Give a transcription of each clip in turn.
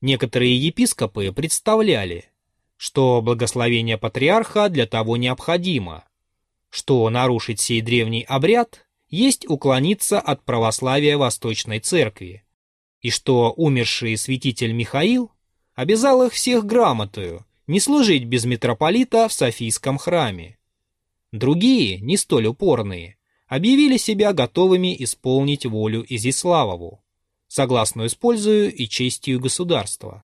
Некоторые епископы представляли, что благословение патриарха для того необходимо, что нарушить сей древний обряд есть уклониться от православия Восточной Церкви, и что умерший святитель Михаил обязал их всех грамотою не служить без митрополита в Софийском храме. Другие, не столь упорные, объявили себя готовыми исполнить волю Изиславову, согласно использую и честью государства.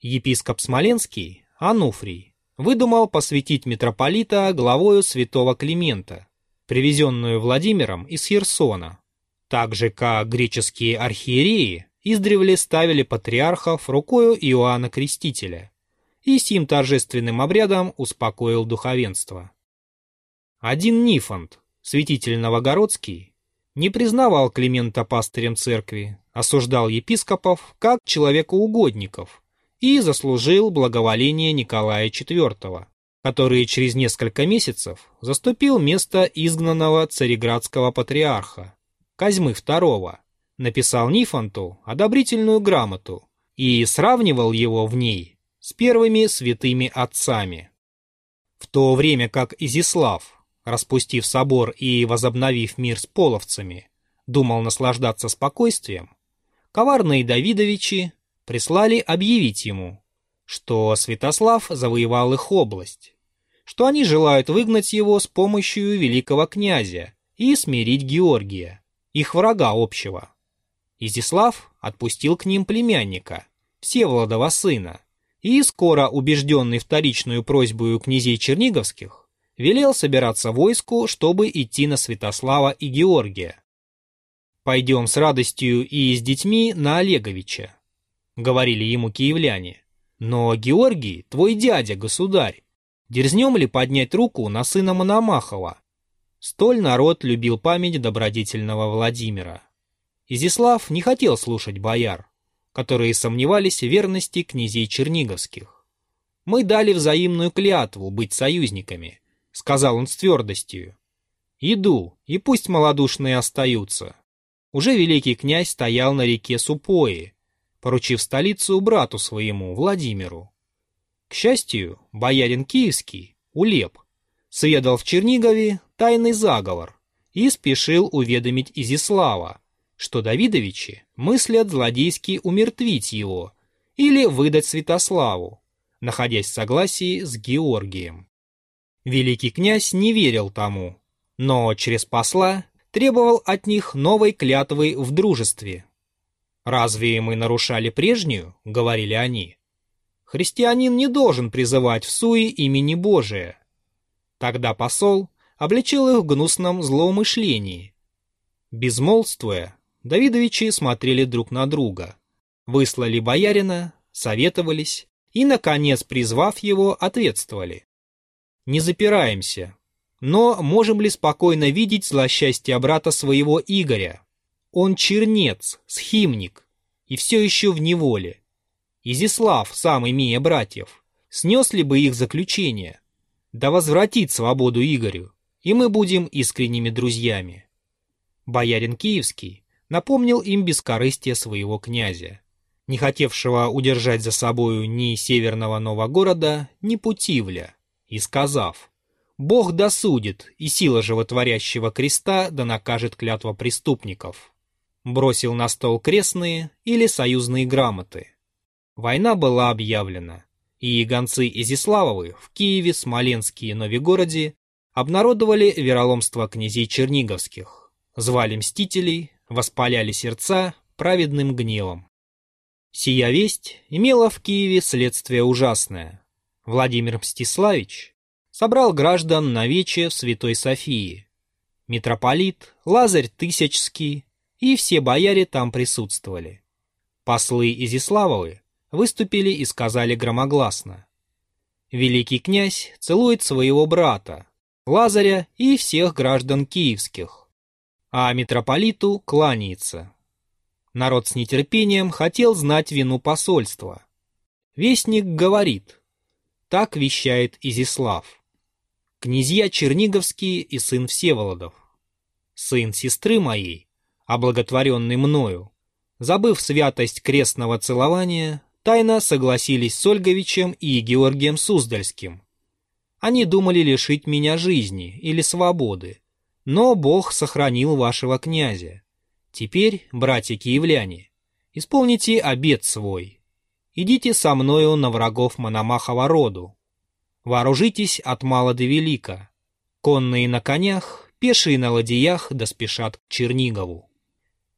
Епископ Смоленский, Ануфрий, выдумал посвятить митрополита главою святого Климента, привезенную Владимиром из Херсона, так же как греческие архиереи издревле ставили патриархов рукою Иоанна Крестителя и сим торжественным обрядом успокоил духовенство. Один Нифонт, святитель Новогородский, не признавал Климента пастырем церкви, осуждал епископов как человекоугодников и заслужил благоволение Николая IV, который через несколько месяцев заступил место изгнанного цареградского патриарха Козьмы II, написал Нифонту одобрительную грамоту и сравнивал его в ней с первыми святыми отцами. В то время как Изислав, распустив собор и возобновив мир с половцами, думал наслаждаться спокойствием, коварные Давидовичи прислали объявить ему, что Святослав завоевал их область, что они желают выгнать его с помощью великого князя и смирить Георгия, их врага общего. Изислав отпустил к ним племянника, Всеволодова сына, и скоро, убежденный вторичную просьбу князей Черниговских, велел собираться войску, чтобы идти на Святослава и Георгия. «Пойдем с радостью и с детьми на Олеговича», — говорили ему киевляне. «Но Георгий, твой дядя, государь, дерзнем ли поднять руку на сына Мономахова?» Столь народ любил память добродетельного Владимира. Изислав не хотел слушать бояр, которые сомневались в верности князей черниговских. «Мы дали взаимную клятву быть союзниками», — сказал он с твердостью. «Иду, и пусть малодушные остаются». Уже великий князь стоял на реке Супои, поручив столицу брату своему, Владимиру. К счастью, боярин киевский, Улеп, сведал в Чернигове тайный заговор и спешил уведомить Изислава, что Давидовичи мыслят злодейски умертвить его или выдать Святославу, находясь в согласии с Георгием. Великий князь не верил тому, но через посла требовал от них новой клятвы в дружестве. «Разве мы нарушали прежнюю?» — говорили они. «Христианин не должен призывать в суе имени Божия». Тогда посол обличил их в гнусном злоумышлении. Безмолвствуя, Давидовичи смотрели друг на друга, выслали боярина, советовались и, наконец, призвав его, ответствовали. «Не запираемся, но можем ли спокойно видеть злосчастье брата своего Игоря? Он чернец, схимник, и все еще в неволе. Изислав, сам имея братьев, снес ли бы их заключение? Да возвратит свободу Игорю, и мы будем искренними друзьями». Боярин Киевский напомнил им бескорыстие своего князя, не хотевшего удержать за собою ни северного Новогорода, ни Путивля, и сказав, «Бог досудит, и сила животворящего креста да накажет клятва преступников». Бросил на стол крестные или союзные грамоты. Война была объявлена, и гонцы Изиславовы в Киеве, Смоленске и Новигороде обнародовали вероломство князей Черниговских, звали мстителей, воспаляли сердца праведным гневом. Сия весть имела в Киеве следствие ужасное. Владимир Мстиславич собрал граждан на вече в Святой Софии. Митрополит, Лазарь Тысячский и все бояре там присутствовали. Послы Изиславовы выступили и сказали громогласно. Великий князь целует своего брата, Лазаря и всех граждан киевских а митрополиту кланяется. Народ с нетерпением хотел знать вину посольства. Вестник говорит, так вещает Изислав. Князья Черниговские и сын Всеволодов. Сын сестры моей, облаготворенный мною, забыв святость крестного целования, тайно согласились с Ольговичем и Георгием Суздальским. Они думали лишить меня жизни или свободы, но Бог сохранил вашего князя. Теперь, братья-киевляне, исполните обет свой. Идите со мною на врагов Мономахова роду. Вооружитесь от мала до велика. Конные на конях, пешие на ладьях доспешат к Чернигову.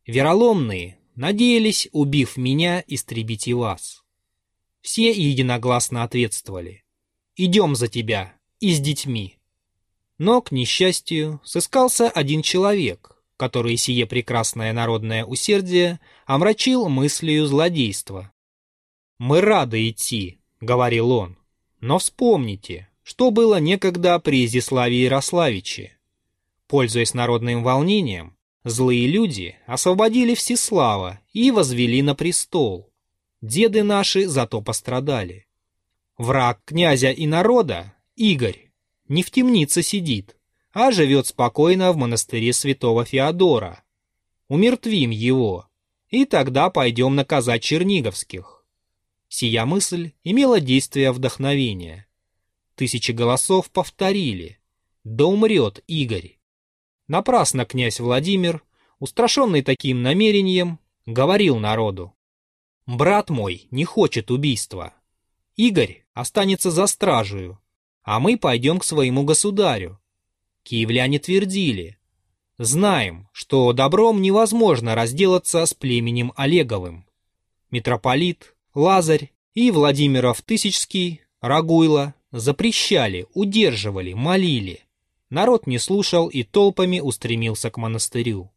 Вероломные надеялись, убив меня, истребить и вас. Все единогласно ответствовали. «Идем за тебя и с детьми». Но, к несчастью, сыскался один человек, который сие прекрасное народное усердие омрачил мыслью злодейства. «Мы рады идти», — говорил он, — «но вспомните, что было некогда при Изяславе Ярославиче. Пользуясь народным волнением, злые люди освободили Всеслава и возвели на престол. Деды наши зато пострадали. Враг князя и народа, Игорь, не в темнице сидит, а живет спокойно в монастыре святого Феодора. Умертвим его, и тогда пойдем наказать черниговских. Сия мысль имела действие вдохновения. Тысячи голосов повторили «Да умрет Игорь!». Напрасно князь Владимир, устрашенный таким намерением, говорил народу «Брат мой не хочет убийства. Игорь останется за стражею, а мы пойдем к своему государю. Киевляне твердили, знаем, что добром невозможно разделаться с племенем Олеговым. Митрополит, Лазарь и Владимиров Тысячский, Рагуйло запрещали, удерживали, молили. Народ не слушал и толпами устремился к монастырю.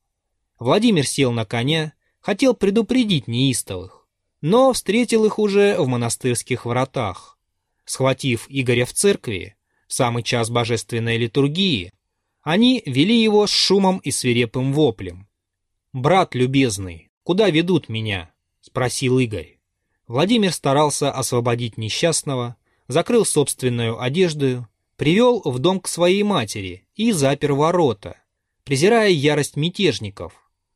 Владимир сел на коня, хотел предупредить неистовых, но встретил их уже в монастырских вратах. Схватив Игоря в церкви, в самый час божественной литургии, они вели его с шумом и свирепым воплем. «Брат любезный, куда ведут меня?» — спросил Игорь. Владимир старался освободить несчастного, закрыл собственную одежду, привел в дом к своей матери и запер ворота, презирая ярость мятежников,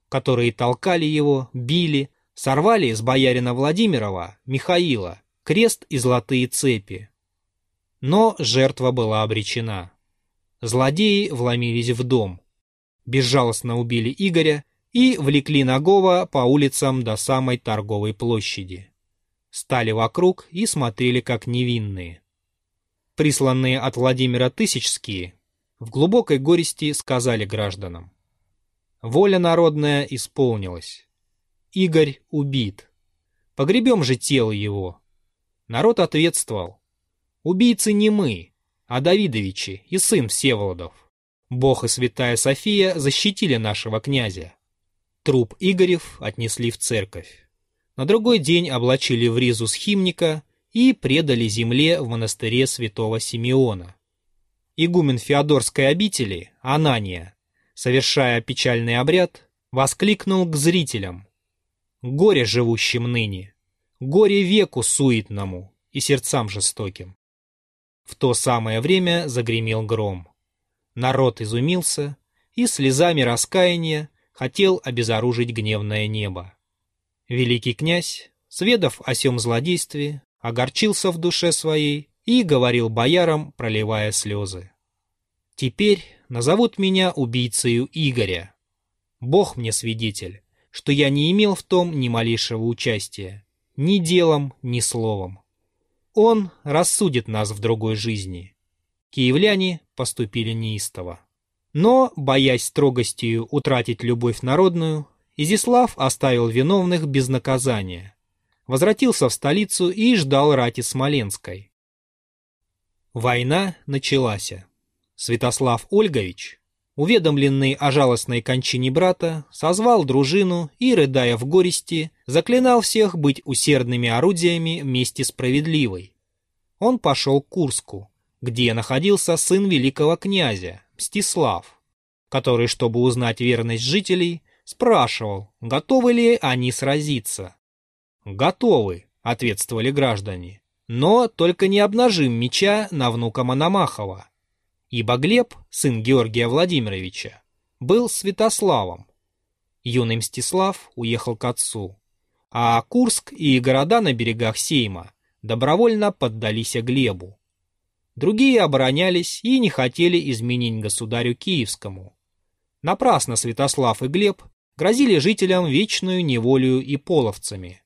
которые толкали его, били, сорвали с боярина Владимирова, Михаила, крест и золотые цепи. Но жертва была обречена. Злодеи вломились в дом, безжалостно убили Игоря и влекли Нагова по улицам до самой торговой площади. Стали вокруг и смотрели как невинные. Присланные от Владимира Тысячские в глубокой горести сказали гражданам. Воля народная исполнилась. Игорь убит. Погребем же тело его. Народ ответствовал. Убийцы не мы, а Давидовичи и сын Всеволодов. Бог и святая София защитили нашего князя. Труп Игорев отнесли в церковь. На другой день облачили в ризу схимника и предали земле в монастыре святого Симеона. Игумен Феодорской обители, Анания, совершая печальный обряд, воскликнул к зрителям. «Горе живущим ныне! горе веку суетному и сердцам жестоким. В то самое время загремел гром. Народ изумился и слезами раскаяния хотел обезоружить гневное небо. Великий князь, сведав о сем злодействе, огорчился в душе своей и говорил боярам, проливая слезы. «Теперь назовут меня убийцею Игоря. Бог мне свидетель, что я не имел в том ни малейшего участия, ни делом, ни словом. Он рассудит нас в другой жизни. Киевляне поступили неистово. Но, боясь строгостью утратить любовь народную, Изислав оставил виновных без наказания, возвратился в столицу и ждал рати Смоленской. Война началась. Святослав Ольгович, уведомленный о жалостной кончине брата, созвал дружину и, рыдая в горести, заклинал всех быть усердными орудиями мести справедливой. Он пошел к Курску, где находился сын великого князя, Мстислав, который, чтобы узнать верность жителей, спрашивал, готовы ли они сразиться. «Готовы», — ответствовали граждане, — «но только не обнажим меча на внука Мономахова» ибо Глеб, сын Георгия Владимировича, был Святославом. Юный Мстислав уехал к отцу. а Курск и города на берегах Сейма добровольно поддались Глебу. Другие оборонялись и не хотели изменить государю Киевскому. Напрасно Святослав и Глеб грозили жителям вечную неволю и половцами.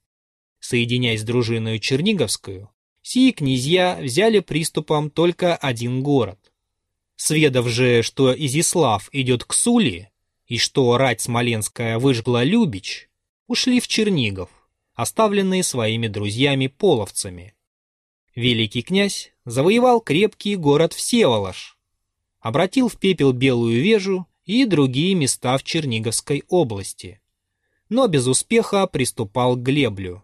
Соединяясь с дружиной Черниговскую, сии князья взяли приступом только один город. Сведав же, что Изислав идет к Сули, и что рать Смоленская выжгла Любич, ушли в Чернигов, оставленные своими друзьями-половцами. Великий князь завоевал крепкий город Всеволож, обратил в пепел Белую Вежу и другие места в Черниговской области, но без успеха приступал к Глеблю,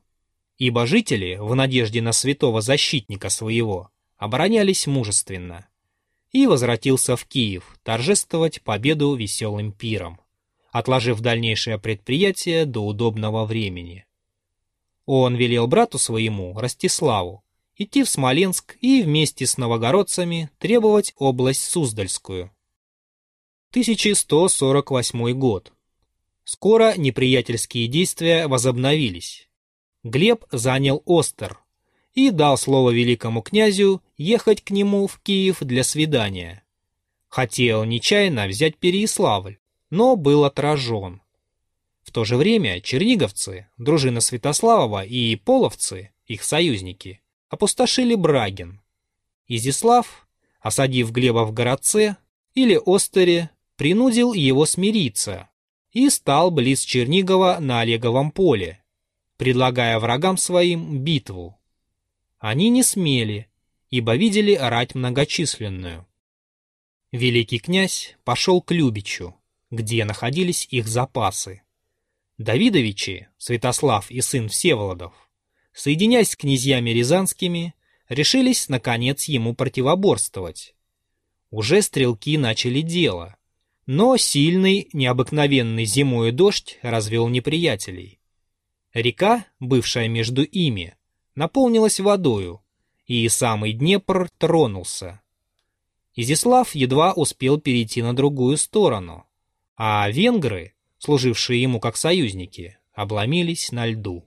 ибо жители, в надежде на святого защитника своего, оборонялись мужественно, и возвратился в Киев торжествовать победу веселым пиром, отложив дальнейшее предприятие до удобного времени. Он велел брату своему, Ростиславу, идти в Смоленск и вместе с новогородцами требовать область Суздальскую. 1148 год. Скоро неприятельские действия возобновились. Глеб занял Остер и дал слово великому князю ехать к нему в Киев для свидания. Хотел нечаянно взять Переяславль, но был отражен. В то же время черниговцы, дружина Святославова и половцы, их союзники, опустошили Брагин. Изислав, осадив Глеба в городце или Остере, принудил его смириться и стал близ Чернигова на Олеговом поле, предлагая врагам своим битву. Они не смели, ибо видели рать многочисленную. Великий князь пошел к Любичу, где находились их запасы. Давидовичи, Святослав и сын Всеволодов, соединяясь с князьями рязанскими, решились, наконец, ему противоборствовать. Уже стрелки начали дело, но сильный, необыкновенный зимой дождь развел неприятелей. Река, бывшая между ими, наполнилась водою, и самый Днепр тронулся. Изяслав едва успел перейти на другую сторону, а венгры, служившие ему как союзники, обломились на льду.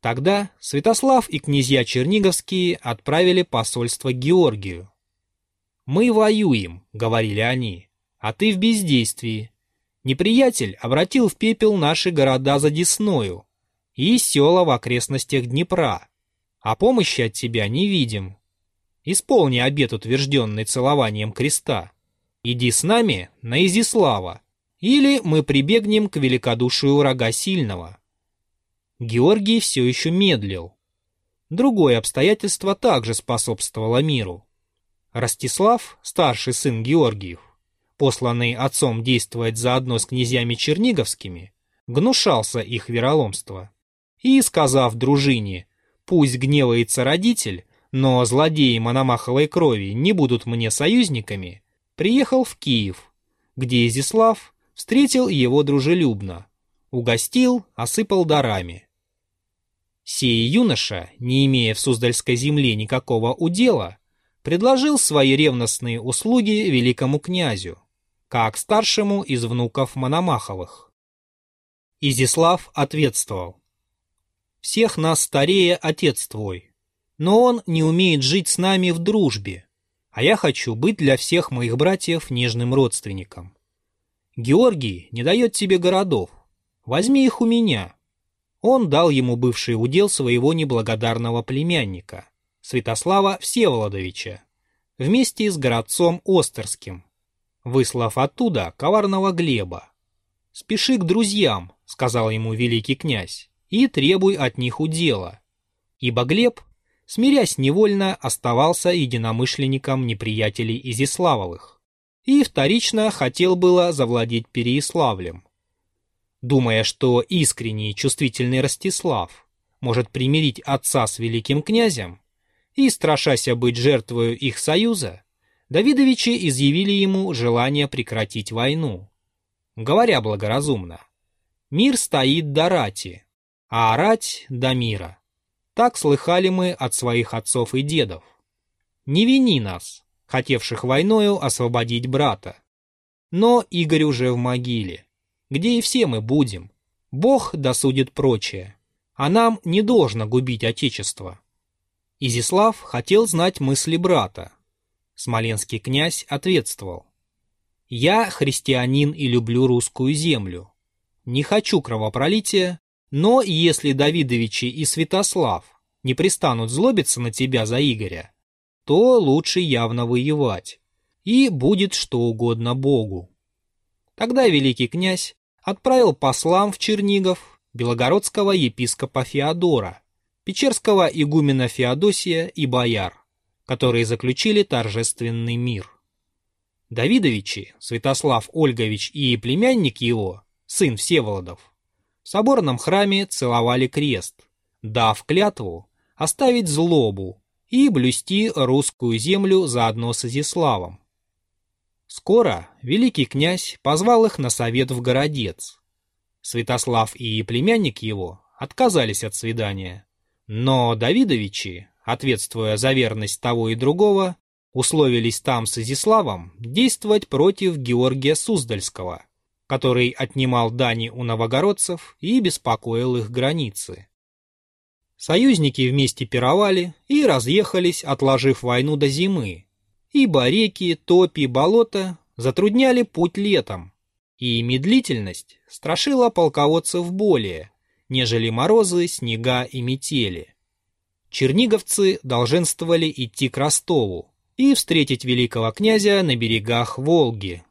Тогда Святослав и князья Черниговские отправили посольство Георгию. «Мы воюем», — говорили они, — «а ты в бездействии. Неприятель обратил в пепел наши города за Десною и села в окрестностях Днепра, а помощи от тебя не видим. Исполни обет, утвержденный целованием креста. Иди с нами на Изислава, или мы прибегнем к великодушию врага сильного. Георгий все еще медлил. Другое обстоятельство также способствовало миру. Ростислав, старший сын Георгиев, посланный отцом действовать заодно с князьями черниговскими, гнушался их вероломства. И, сказав дружине, пусть гневается родитель, но злодеи Мономаховой крови не будут мне союзниками, приехал в Киев, где Изислав встретил его дружелюбно, угостил, осыпал дарами. Сей юноша, не имея в Суздальской земле никакого удела, предложил свои ревностные услуги великому князю, как старшему из внуков Мономаховых. Изислав ответствовал. «Всех нас старее отец твой, но он не умеет жить с нами в дружбе, а я хочу быть для всех моих братьев нежным родственником. Георгий не дает тебе городов. Возьми их у меня. Он дал ему бывший удел своего неблагодарного племянника, Святослава Всеволодовича, вместе с городцом Остерским, выслав оттуда коварного Глеба. «Спеши к друзьям», — сказал ему великий князь, — «и требуй от них удела». Ибо Глеб, смирясь невольно, оставался единомышленником неприятелей Изиславовых и вторично хотел было завладеть Переяславлем. Думая, что искренний чувствительный Ростислав может примирить отца с великим князем, и, страшася быть жертвою их союза, Давидовичи изъявили ему желание прекратить войну. Говоря благоразумно, мир стоит до рати, а рать до мира. Так слыхали мы от своих отцов и дедов. Не вини нас, хотевших войною освободить брата. Но Игорь уже в могиле, где и все мы будем. Бог досудит прочее. а нам не должно губить Отечество. Изислав хотел знать мысли брата. Смоленский князь ответствовал. «Я христианин и люблю русскую землю. Не хочу кровопролития, но если Давидовичи и Святослав не пристанут злобиться на тебя за Игоря, то лучше явно воевать, и будет что угодно Богу. Тогда великий князь отправил послам в Чернигов белогородского епископа Феодора, печерского игумена Феодосия и бояр, которые заключили торжественный мир. Давидовичи, Святослав Ольгович и племянник его, сын Всеволодов, в соборном храме целовали крест, дав клятву оставить злобу и блюсти русскую землю заодно с Изяславом. Скоро великий князь позвал их на совет в городец. Святослав и племянник его отказались от свидания, но Давидовичи, ответствуя за верность того и другого, условились там с Изяславом действовать против Георгия Суздальского, который отнимал дани у новогородцев и беспокоил их границы. Союзники вместе пировали и разъехались, отложив войну до зимы, ибо реки, топи, болота затрудняли путь летом, и медлительность страшила полководцев более, нежели морозы, снега и метели. Черниговцы долженствовали идти к Ростову и встретить великого князя на берегах Волги,